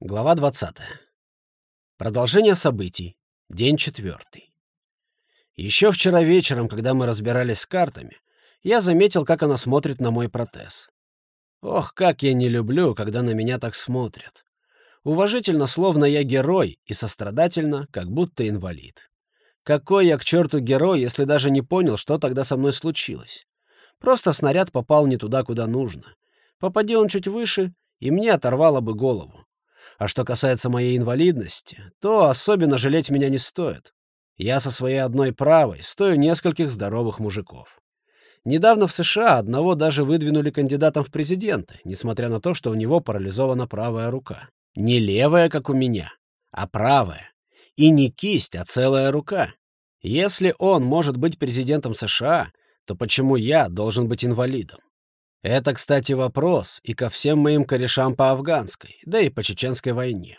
Глава 20. Продолжение событий. День четвертый. Еще вчера вечером, когда мы разбирались с картами, я заметил, как она смотрит на мой протез. Ох, как я не люблю, когда на меня так смотрят. Уважительно, словно я герой, и сострадательно, как будто инвалид. Какой я к черту герой, если даже не понял, что тогда со мной случилось? Просто снаряд попал не туда, куда нужно. Попади он чуть выше, и мне оторвало бы голову. А что касается моей инвалидности, то особенно жалеть меня не стоит. Я со своей одной правой стою нескольких здоровых мужиков. Недавно в США одного даже выдвинули кандидатом в президенты, несмотря на то, что у него парализована правая рука. Не левая, как у меня, а правая. И не кисть, а целая рука. Если он может быть президентом США, то почему я должен быть инвалидом? Это, кстати, вопрос и ко всем моим корешам по афганской, да и по чеченской войне.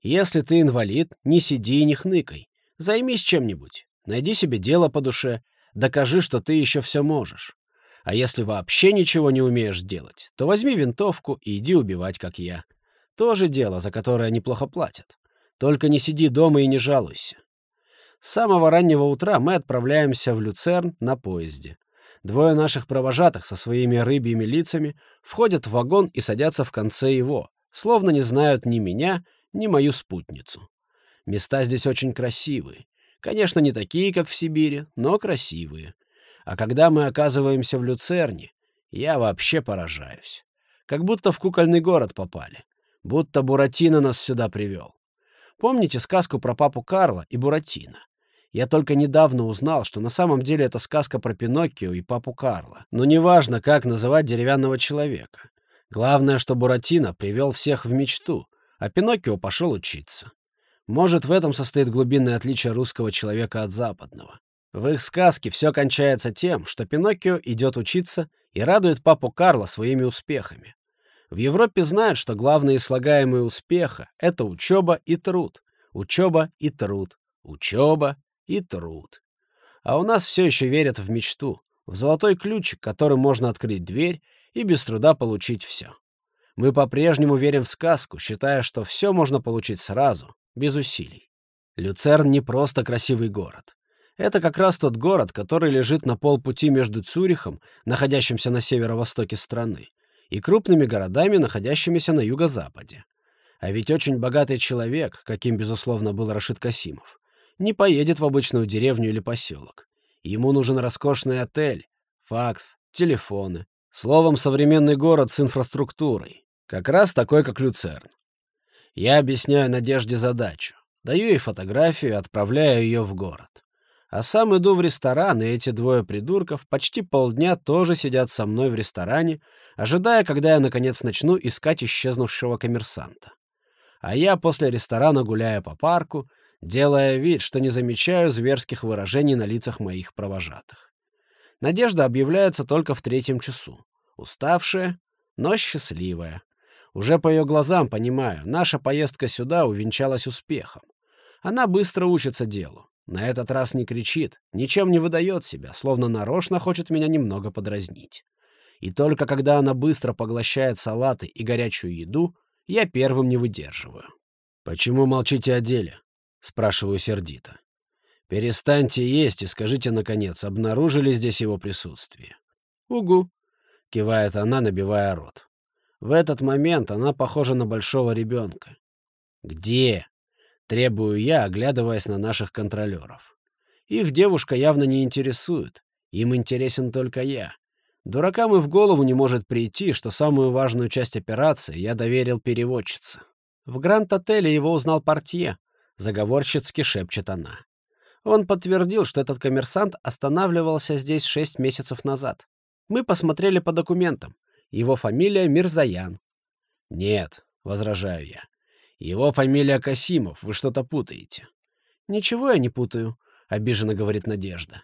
Если ты инвалид, не сиди и не хныкай. Займись чем-нибудь. Найди себе дело по душе. Докажи, что ты еще все можешь. А если вообще ничего не умеешь делать, то возьми винтовку и иди убивать, как я. Тоже дело, за которое неплохо платят. Только не сиди дома и не жалуйся. С самого раннего утра мы отправляемся в Люцерн на поезде. Двое наших провожатых со своими рыбьими лицами входят в вагон и садятся в конце его, словно не знают ни меня, ни мою спутницу. Места здесь очень красивые. Конечно, не такие, как в Сибири, но красивые. А когда мы оказываемся в Люцерне, я вообще поражаюсь. Как будто в кукольный город попали. Будто Буратино нас сюда привел. Помните сказку про папу Карла и Буратино? Я только недавно узнал, что на самом деле это сказка про Пиноккио и папу Карла. Но неважно, как называть деревянного человека. Главное, что Буратино привел всех в мечту, а Пиноккио пошел учиться. Может, в этом состоит глубинное отличие русского человека от западного. В их сказке все кончается тем, что Пиноккио идет учиться и радует папу Карла своими успехами. В Европе знают, что главные слагаемые успеха — это учеба и труд, учеба и труд, учеба и труд. А у нас все еще верят в мечту, в золотой ключик, которым можно открыть дверь и без труда получить все. Мы по-прежнему верим в сказку, считая, что все можно получить сразу, без усилий. Люцерн не просто красивый город. Это как раз тот город, который лежит на полпути между Цюрихом, находящимся на северо-востоке страны, и крупными городами, находящимися на юго-западе. А ведь очень богатый человек, каким, безусловно, был Рашид Касимов, не поедет в обычную деревню или поселок. Ему нужен роскошный отель, факс, телефоны. Словом, современный город с инфраструктурой. Как раз такой, как Люцерн. Я объясняю Надежде задачу. Даю ей фотографию отправляю ее в город. А сам иду в ресторан, и эти двое придурков почти полдня тоже сидят со мной в ресторане, ожидая, когда я, наконец, начну искать исчезнувшего коммерсанта. А я после ресторана гуляю по парку делая вид, что не замечаю зверских выражений на лицах моих провожатых. Надежда объявляется только в третьем часу. Уставшая, но счастливая. Уже по ее глазам понимаю, наша поездка сюда увенчалась успехом. Она быстро учится делу. На этот раз не кричит, ничем не выдает себя, словно нарочно хочет меня немного подразнить. И только когда она быстро поглощает салаты и горячую еду, я первым не выдерживаю. «Почему молчите о деле?» — спрашиваю сердито. «Перестаньте есть и скажите, наконец, обнаружили здесь его присутствие?» «Угу», — кивает она, набивая рот. В этот момент она похожа на большого ребенка. «Где?» — требую я, оглядываясь на наших контролеров. Их девушка явно не интересует. Им интересен только я. Дуракам и в голову не может прийти, что самую важную часть операции я доверил переводчице. В Гранд-отеле его узнал портье, заговорщицки шепчет она. Он подтвердил, что этот коммерсант останавливался здесь шесть месяцев назад. Мы посмотрели по документам. Его фамилия Мирзаян. Нет, возражаю я. Его фамилия Касимов, вы что-то путаете. Ничего я не путаю, обиженно говорит Надежда.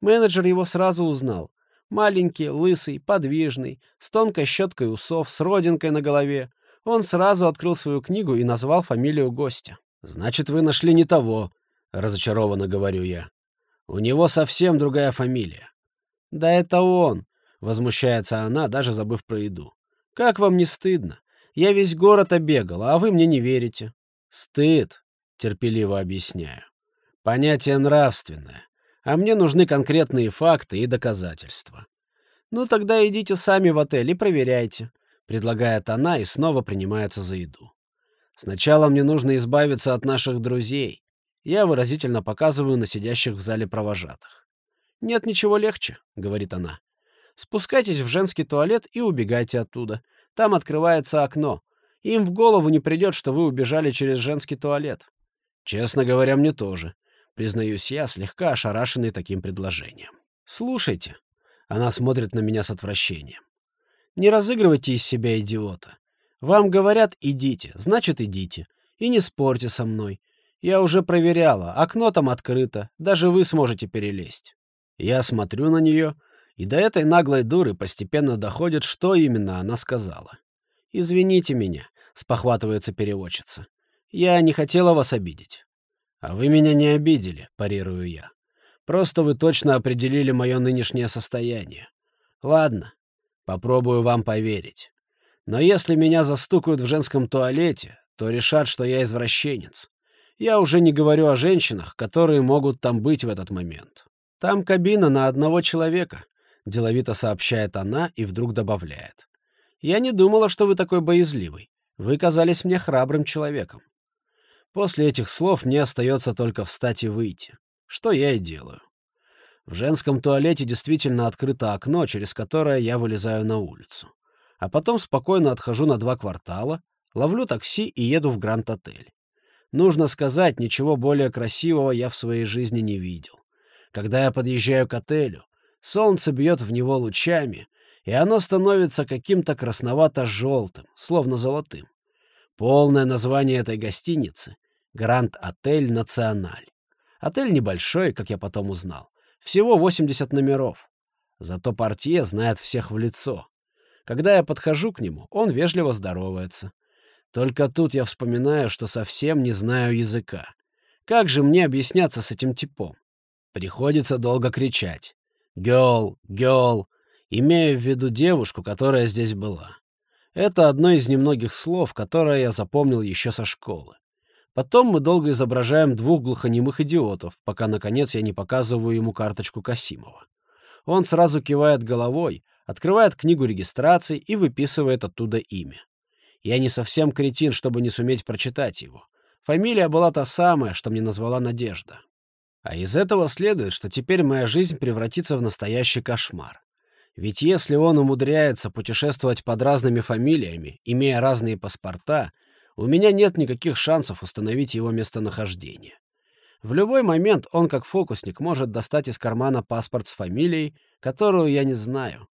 Менеджер его сразу узнал. Маленький, лысый, подвижный, с тонкой щеткой усов, с родинкой на голове. Он сразу открыл свою книгу и назвал фамилию гостя. «Значит, вы нашли не того», — разочарованно говорю я. «У него совсем другая фамилия». «Да это он», — возмущается она, даже забыв про еду. «Как вам не стыдно? Я весь город обегал, а вы мне не верите. Стыд, терпеливо объясняю. Понятие нравственное. А мне нужны конкретные факты и доказательства. Ну тогда идите сами в отель и проверяйте, предлагает она и снова принимается за еду. Сначала мне нужно избавиться от наших друзей. Я выразительно показываю на сидящих в зале провожатых. «Нет ничего легче», — говорит она. «Спускайтесь в женский туалет и убегайте оттуда. Там открывается окно. Им в голову не придет, что вы убежали через женский туалет». «Честно говоря, мне тоже», — признаюсь я, слегка ошарашенный таким предложением. «Слушайте». Она смотрит на меня с отвращением. «Не разыгрывайте из себя идиота. Вам говорят «идите», значит «идите». И не спорьте со мной. Я уже проверяла, окно там открыто, даже вы сможете перелезть. Я смотрю на нее, и до этой наглой дуры постепенно доходит, что именно она сказала. «Извините меня», — спохватывается переводчица. «Я не хотела вас обидеть». «А вы меня не обидели», — парирую я. «Просто вы точно определили мое нынешнее состояние. Ладно, попробую вам поверить. Но если меня застукают в женском туалете, то решат, что я извращенец. Я уже не говорю о женщинах, которые могут там быть в этот момент. Там кабина на одного человека, деловито сообщает она и вдруг добавляет. Я не думала, что вы такой боязливый. Вы казались мне храбрым человеком. После этих слов мне остается только встать и выйти. Что я и делаю. В женском туалете действительно открыто окно, через которое я вылезаю на улицу. А потом спокойно отхожу на два квартала, ловлю такси и еду в Гранд-отель. Нужно сказать, ничего более красивого я в своей жизни не видел. Когда я подъезжаю к отелю, солнце бьет в него лучами, и оно становится каким-то красновато-желтым, словно золотым. Полное название этой гостиницы — Гранд-отель Националь. Отель небольшой, как я потом узнал, всего 80 номеров. Зато портье знает всех в лицо. Когда я подхожу к нему, он вежливо здоровается. Только тут я вспоминаю, что совсем не знаю языка. Как же мне объясняться с этим типом? Приходится долго кричать. «Гёл! Гёл!» имея в виду девушку, которая здесь была. Это одно из немногих слов, которое я запомнил еще со школы. Потом мы долго изображаем двух глухонемых идиотов, пока, наконец, я не показываю ему карточку Касимова. Он сразу кивает головой, открывает книгу регистрации и выписывает оттуда имя. Я не совсем кретин, чтобы не суметь прочитать его. Фамилия была та самая, что мне назвала Надежда. А из этого следует, что теперь моя жизнь превратится в настоящий кошмар. Ведь если он умудряется путешествовать под разными фамилиями, имея разные паспорта, у меня нет никаких шансов установить его местонахождение. В любой момент он, как фокусник, может достать из кармана паспорт с фамилией, которую я не знаю.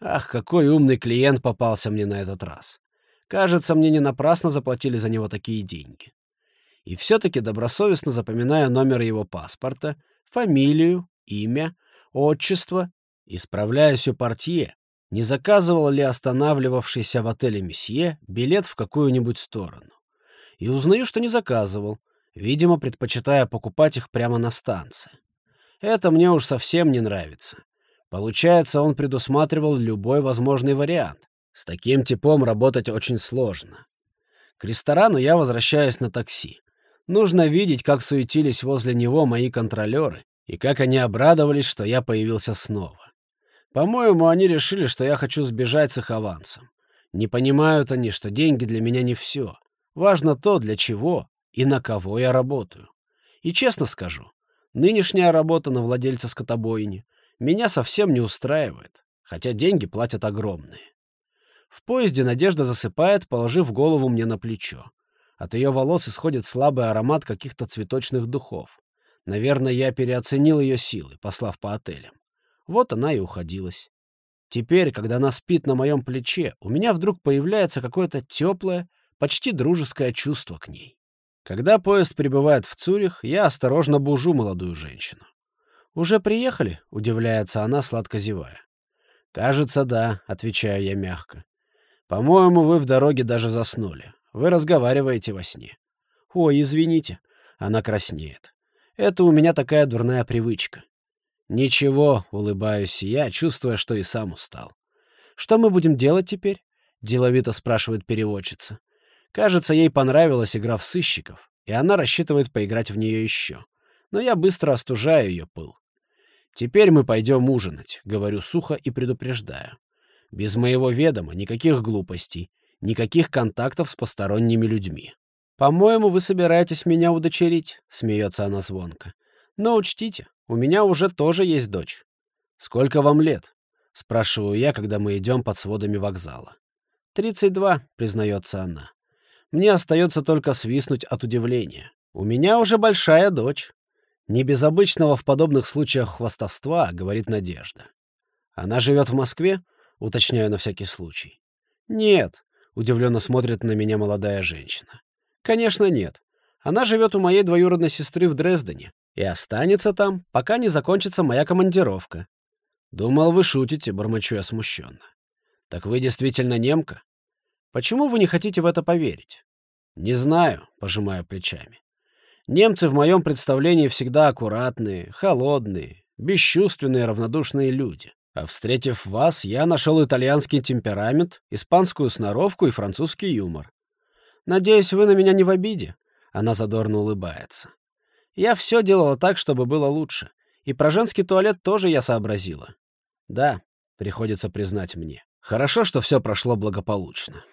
Ах, какой умный клиент попался мне на этот раз. Кажется, мне не напрасно заплатили за него такие деньги. И все-таки добросовестно запоминаю номер его паспорта, фамилию, имя, отчество и справляюсь у портье, не заказывал ли останавливавшийся в отеле месье билет в какую-нибудь сторону. И узнаю, что не заказывал, видимо, предпочитая покупать их прямо на станции. Это мне уж совсем не нравится. Получается, он предусматривал любой возможный вариант, с таким типом работать очень сложно. К ресторану я возвращаюсь на такси. Нужно видеть, как суетились возле него мои контролеры и как они обрадовались, что я появился снова. По-моему, они решили, что я хочу сбежать с их авансом. Не понимают они, что деньги для меня не все. Важно то, для чего и на кого я работаю. И честно скажу, нынешняя работа на владельца скотобойни меня совсем не устраивает, хотя деньги платят огромные. В поезде Надежда засыпает, положив голову мне на плечо. От ее волос исходит слабый аромат каких-то цветочных духов. Наверное, я переоценил ее силы, послав по отелям. Вот она и уходилась. Теперь, когда она спит на моем плече, у меня вдруг появляется какое-то теплое, почти дружеское чувство к ней. Когда поезд прибывает в Цюрих, я осторожно бужу молодую женщину. «Уже приехали?» — удивляется она, сладко зевая. «Кажется, да», — отвечаю я мягко. По-моему, вы в дороге даже заснули. Вы разговариваете во сне. Ой, извините. Она краснеет. Это у меня такая дурная привычка. Ничего, улыбаюсь я, чувствуя, что и сам устал. Что мы будем делать теперь? — деловито спрашивает переводчица. Кажется, ей понравилась игра в сыщиков, и она рассчитывает поиграть в нее еще. Но я быстро остужаю ее пыл. «Теперь мы пойдем ужинать», — говорю сухо и предупреждаю. «Без моего ведома никаких глупостей, никаких контактов с посторонними людьми». «По-моему, вы собираетесь меня удочерить», — смеется она звонко. «Но учтите, у меня уже тоже есть дочь». «Сколько вам лет?» — спрашиваю я, когда мы идем под сводами вокзала. «Тридцать два», — признается она. Мне остается только свистнуть от удивления. У меня уже большая дочь. Не без обычного в подобных случаях хвастовства, говорит Надежда. Она живет в Москве? Уточняю на всякий случай. Нет, удивленно смотрит на меня молодая женщина. Конечно, нет. Она живет у моей двоюродной сестры в Дрездене и останется там, пока не закончится моя командировка. Думал, вы шутите, бормочу я смущенно. Так вы действительно немка? Почему вы не хотите в это поверить? Не знаю, пожимаю плечами. Немцы в моем представлении всегда аккуратные, холодные, бесчувственные, равнодушные люди. А встретив вас, я нашел итальянский темперамент, испанскую сноровку и французский юмор. Надеюсь, вы на меня не в обиде. Она задорно улыбается. Я все делала так, чтобы было лучше. И про женский туалет тоже я сообразила. Да, приходится признать мне. Хорошо, что все прошло благополучно.